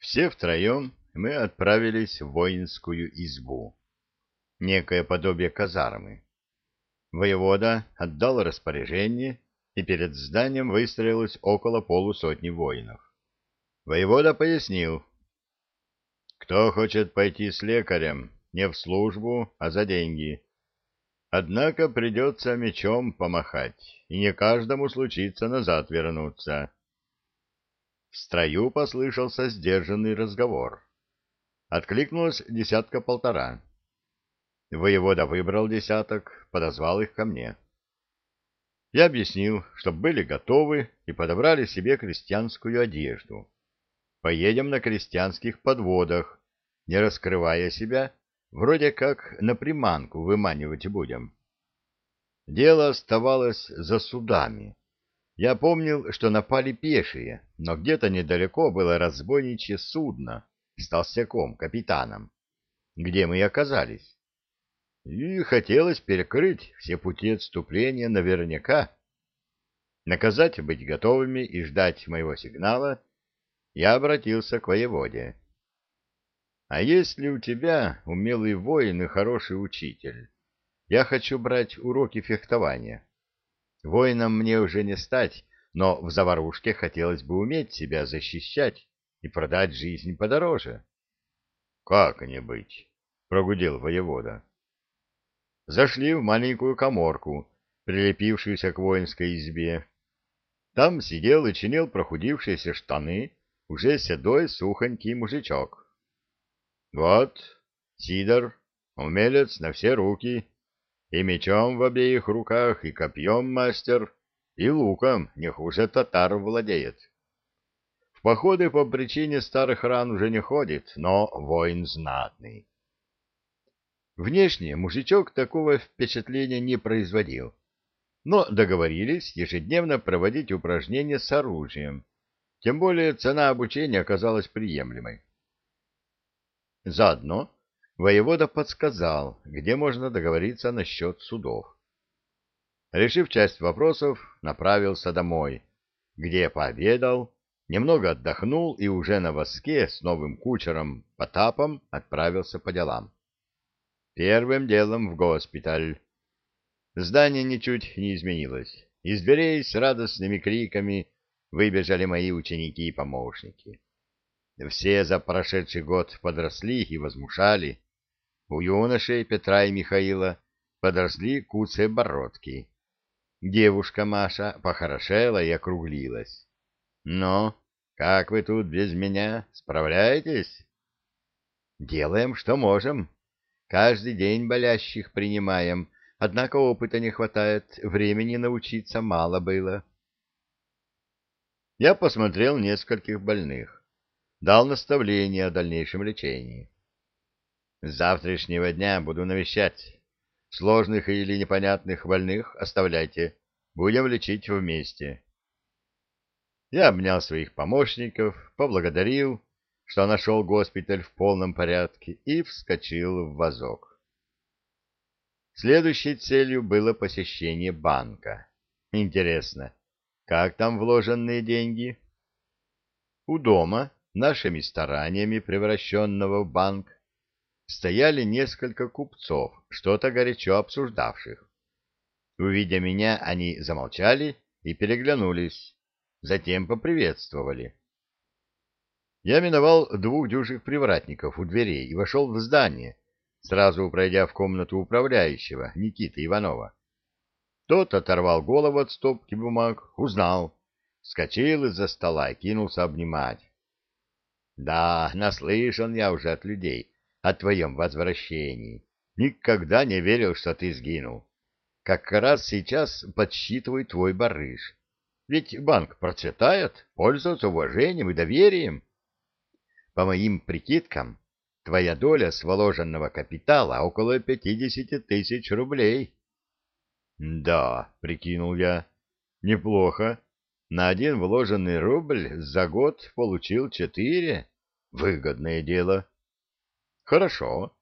Все втроем мы отправились в воинскую избу, некое подобие казармы. Воевода отдал распоряжение, и перед зданием выстроилось около полусотни воинов. Воевода пояснил, кто хочет пойти с лекарем, не в службу, а за деньги. Однако придется мечом помахать, и не каждому случится назад вернуться. В строю послышался сдержанный разговор. Откликнулось десятка-полтора. Воевода выбрал десяток, подозвал их ко мне. Я объяснил, чтобы были готовы и подобрали себе крестьянскую одежду. Поедем на крестьянских подводах, не раскрывая себя, вроде как на приманку выманивать будем. Дело оставалось за судами. Я помнил, что напали пешие, но где-то недалеко было разбойничье судно с толстяком, капитаном, где мы и оказались. И хотелось перекрыть все пути отступления наверняка. Наказать быть готовыми и ждать моего сигнала я обратился к воеводе. «А если у тебя умелый воин и хороший учитель? Я хочу брать уроки фехтования». Воином мне уже не стать, но в заварушке хотелось бы уметь себя защищать и продать жизнь подороже. — Как не быть? — прогудел воевода. Зашли в маленькую коморку, прилепившуюся к воинской избе. Там сидел и чинил прохудившиеся штаны уже седой сухонький мужичок. — Вот, Сидор, умелец на все руки, и мечом в обеих руках, и копьем мастер, и луком не хуже татар владеет. В походы по причине старых ран уже не ходит, но воин знатный. Внешне мужичок такого впечатления не производил, но договорились ежедневно проводить упражнения с оружием, тем более цена обучения оказалась приемлемой. Заодно воевода подсказал, где можно договориться насчет судов. Решив часть вопросов, направился домой, где пообедал, немного отдохнул и уже на воске с новым кучером Потапом отправился по делам. Первым делом в госпиталь. Здание ничуть не изменилось. Из дверей с радостными криками выбежали мои ученики и помощники. Все за прошедший год подросли и возмушали, у юношей Петра и Михаила подросли куцые бородки. Девушка Маша похорошела и округлилась. «Ну, как вы тут без меня? Справляетесь?» «Делаем, что можем. Каждый день болящих принимаем, однако опыта не хватает, времени научиться мало было». Я посмотрел нескольких больных, дал наставление о дальнейшем лечении. С завтрашнего дня буду навещать. Сложных или непонятных больных оставляйте. Будем лечить вместе. Я обнял своих помощников, поблагодарил, что нашел госпиталь в полном порядке, и вскочил в вазок. Следующей целью было посещение банка. Интересно, как там вложенные деньги? У дома, нашими стараниями превращенного в банк, стояли несколько купцов, что-то горячо обсуждавших. Увидя меня, они замолчали и переглянулись, затем поприветствовали. Я миновал двух дюжих привратников у дверей и вошел в здание, сразу пройдя в комнату управляющего Никиты Иванова. Тот оторвал голову от стопки бумаг, узнал, вскочил из-за стола и кинулся обнимать. Да, наслышан я уже от людей, о твоем возвращении. Никогда не верил, что ты сгинул. Как раз сейчас подсчитываю твой барыш. Ведь банк процветает, пользуется уважением и доверием. По моим прикидкам, твоя доля с вложенного капитала около пятидесяти тысяч рублей. Да, прикинул я, неплохо. На один вложенный рубль за год получил четыре. Выгодное дело. Хорошо.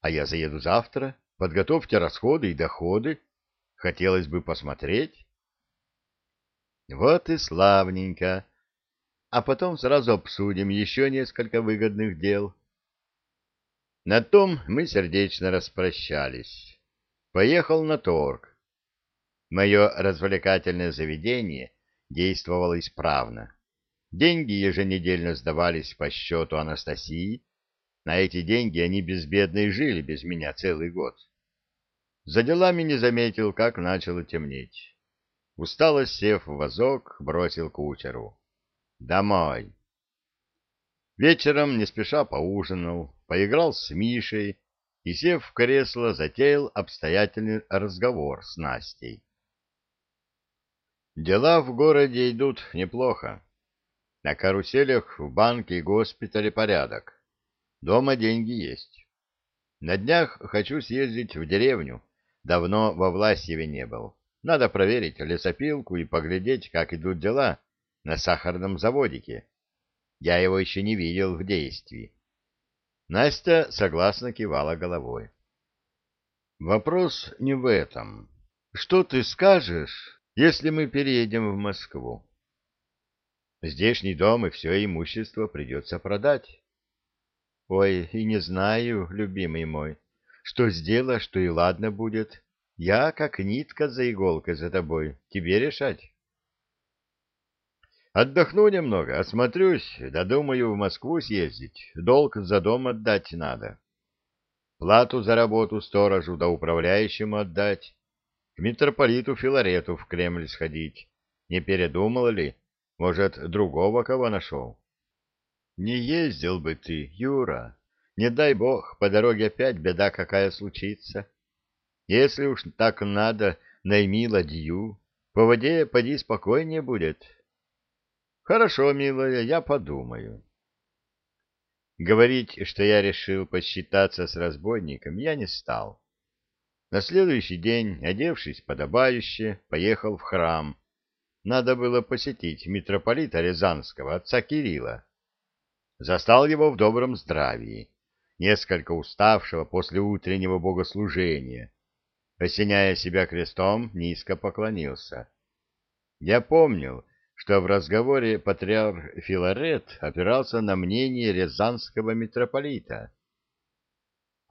А я заеду завтра. Подготовьте расходы и доходы. Хотелось бы посмотреть. Вот и славненько. а потом сразу обсудим еще несколько выгодных дел. На том мы сердечно распрощались. Поехал на торг. Мое развлекательное заведение действовало исправно. Деньги еженедельно сдавались по счету Анастасии. На эти деньги они безбедно и жили без меня целый год. За делами не заметил, как начало темнеть. Устало сев в вазок, бросил кучеру. «Домой!» Вечером не спеша поужинал, поиграл с Мишей и, сев в кресло, затеял обстоятельный разговор с Настей. Дела в городе идут неплохо. На каруселях в банке и госпитале порядок. Дома деньги есть. На днях хочу съездить в деревню. Давно во Власьеве не был. Надо проверить лесопилку и поглядеть, как идут дела на сахарном заводике. Я его еще не видел в действии. Настя согласно кивала головой. Вопрос не в этом. Что ты скажешь, если мы переедем в Москву? Здешний дом и все имущество придется продать. Ой, и не знаю, любимый мой, что сделаешь, что и ладно будет. Я, как нитка за иголкой за тобой, тебе решать. Отдохну немного, осмотрюсь, додумаю в Москву съездить, долг за дом отдать надо. Плату за работу сторожу да управляющему отдать, к митрополиту Филарету в Кремль сходить. Не передумал ли, может, другого кого нашел? Не ездил бы ты, Юра. Не дай бог, по дороге опять беда какая случится. Если уж так надо, найми ладью. По воде поди спокойнее будет. Хорошо, милая, я подумаю. Говорить, что я решил посчитаться с разбойником, я не стал. На следующий день, одевшись подобающе, поехал в храм, надо было посетить митрополита Рязанского, отца Кирилла. Застал его в добром здравии, несколько уставшего после утреннего богослужения. Осеняя себя крестом, низко поклонился. Я помнил, что в разговоре патриарх Филарет опирался на мнение рязанского митрополита.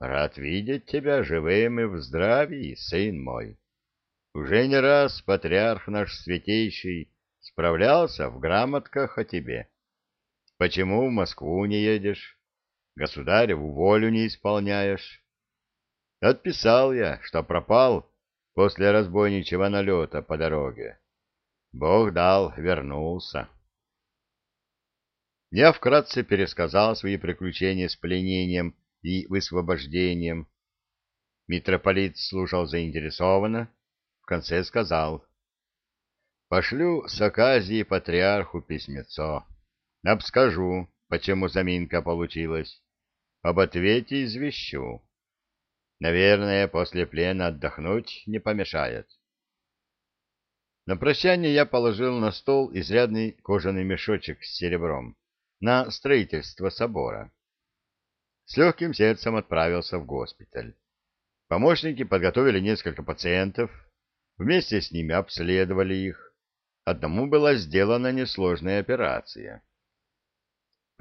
«Рад видеть тебя живым и в здравии, сын мой. Уже не раз патриарх наш святейший справлялся в грамотках о тебе. Почему в Москву не едешь? Государеву волю не исполняешь? Отписал я, что пропал после разбойничьего налета по дороге. Бог дал, вернулся. Я вкратце пересказал свои приключения с пленением и высвобождением. Митрополит слушал заинтересованно, в конце сказал. Пошлю с оказии патриарху письмецо. Обскажу, почему заминка получилась. Об ответе извещу. Наверное, после плена отдохнуть не помешает. На прощание я положил на стол изрядный кожаный мешочек с серебром на строительство собора. С легким сердцем отправился в госпиталь. Помощники подготовили несколько пациентов, Вместе с ними обследовали их. Одному была сделана несложная операция.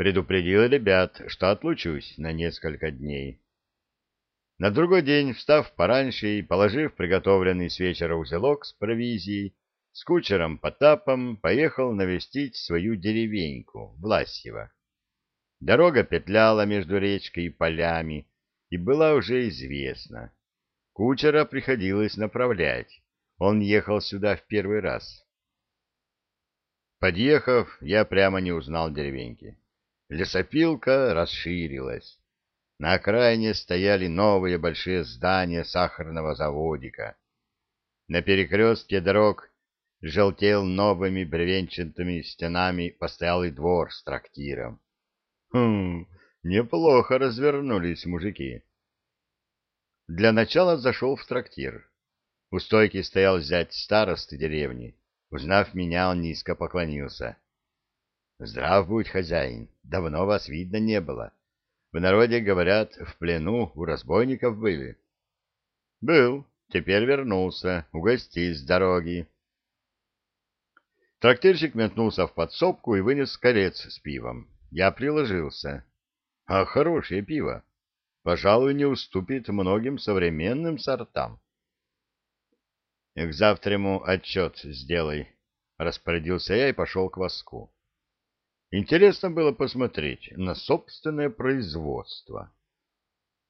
Предупредил ребят, что отлучусь на несколько дней. На другой день, встав пораньше и положив приготовленный с вечера узелок с провизией, с кучером Потапом поехал навестить свою деревеньку, Власьево. Дорога петляла между речкой и полями, и была уже известна. Кучера приходилось направлять. Он ехал сюда в первый раз. Подъехав, я прямо не узнал деревеньки. Лесопилка расширилась. На окраине стояли новые большие здания сахарного заводика. На перекрестке дорог желтел новыми бревенчатыми стенами постоялый двор с трактиром. Хм, неплохо развернулись мужики. Для начала зашел в трактир. У стойки стоял зять старосты деревни. Узнав меня, он низко поклонился. — Здрав будь, хозяин, давно вас видно не было. В народе, говорят, в плену у разбойников были. — Был, теперь вернулся, угости с дороги. Трактирщик метнулся в подсобку и вынес корец с пивом. Я приложился. А хорошее пиво. Пожалуй, не уступит многим современным сортам. — К завтраму отчет сделай, — распорядился я и пошел к воску. Интересно было посмотреть на собственное производство.